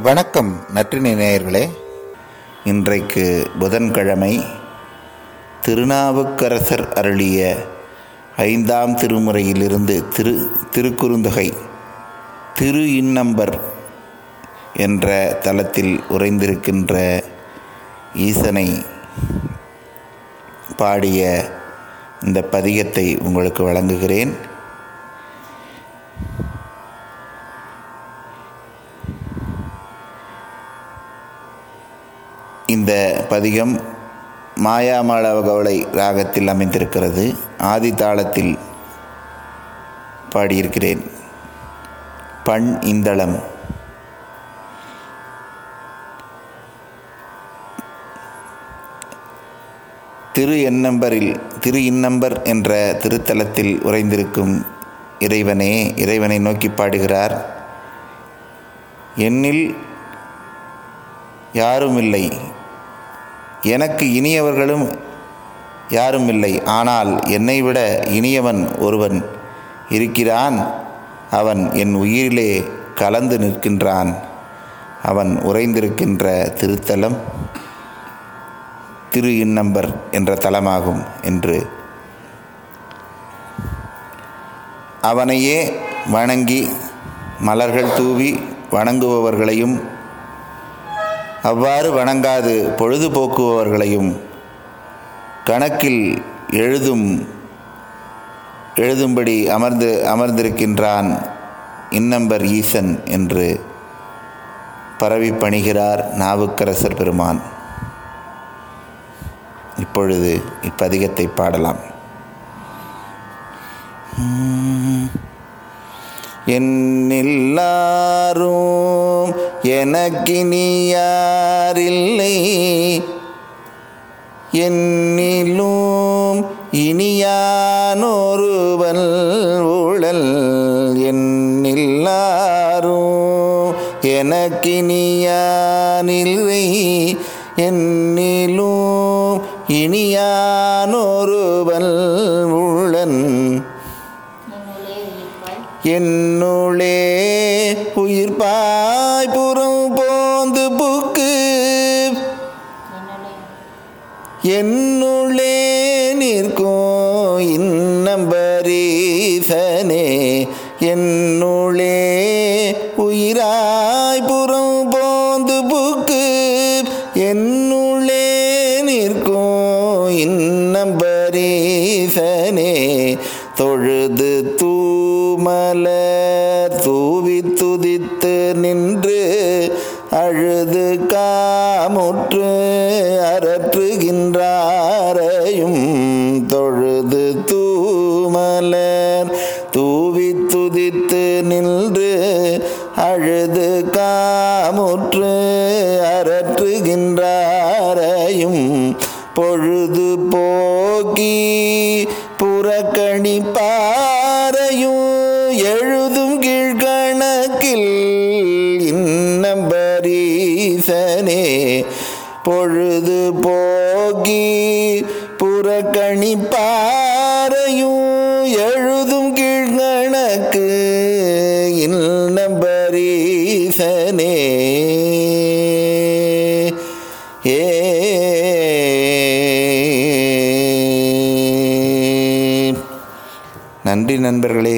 வணக்கம் நற்றினை நேயர்களே. இன்றைக்கு புதன்கிழமை திருநாவுக்கரசர் அருளிய ஐந்தாம் திருமுறையிலிருந்து திரு திருக்குறுந்தொகை திரு இன்னம்பர் என்ற தலத்தில் உறைந்திருக்கின்ற ஈசனை பாடிய இந்த பதிகத்தை உங்களுக்கு வழங்குகிறேன். இந்த பதிகம் மாயாமளவகவலை ராகத்தில் அமைந்திருக்கிறது. ஆதி தாளத்தில் பாடியிருக்கிறேன். பண் இந்தளம். திரு எண்ணம்பரில் திரு இன்னம்பர் என்ற திருத்தலத்தில் உறைந்திருக்கும் இறைவனே இறைவனை நோக்கி பாடுகிறார். என்னில் யாரும் இல்லை எனக்கு இனியவர்களும் யாரும் இல்லை. ஆனால் என்னை விட இனியவன் ஒருவன் இருக்கிறான். அவன் என் உயிரிலே கலந்து நிற்கின்றான். அவன் உறைந்திருக்கின்ற திருத்தலம் திரு இன்னம்பர் என்ற தலமாகும் என்று. அவனையே வணங்கி மலர்கள் தூவி வணங்குபவர்களையும் அவ்வாறு வணங்காது பொழுதுபோக்குபவர்களையும் கணக்கில் எழுதும் எழுதும்படி அமர்ந்து அமர்ந்திருக்கின்றான் இன்னம்பர் ஈசன் என்று பரவி பணிகிறார் நாவுக்கரசர் பெருமான். இப்பொழுது இப்பதிகத்தை பாடலாம். என்னில்லாரும் எனக்கினி யாரில்லை என்னிலும் இனியானொருவன் ஊழல் என்னில்லாரும். எனக்கினியானில்லை. என்னிலும் இனியானொருவன் உள்ளன் என்னுளே உயிர்ப்பாய். புறம் போந்து புக்கு. என்னுள்ளே நிற்கும் இன்னம்பரீசனே என்னுள்ளே உயிராய் புறம் போந்து புக்கு. என்னுள்ளே நிற்கும் இன்னம்பரீசனே தொழுது தூமலை என்று அழுது காமுற்று அரற்றுகின்றாரையும் தொழுது தூமலர். தூவி துதித்து நின்று அழுது காமுற்று அரற்றுகின்றாரையும் பொழுது போக்கி புறக்கணிப்பார். பொழுது போகி புறக்கணிப்பாரையும் எழுதும் கீழ்கணக்கு இன்னம்பரீசனே ஏ நன்றி நண்பர்களே.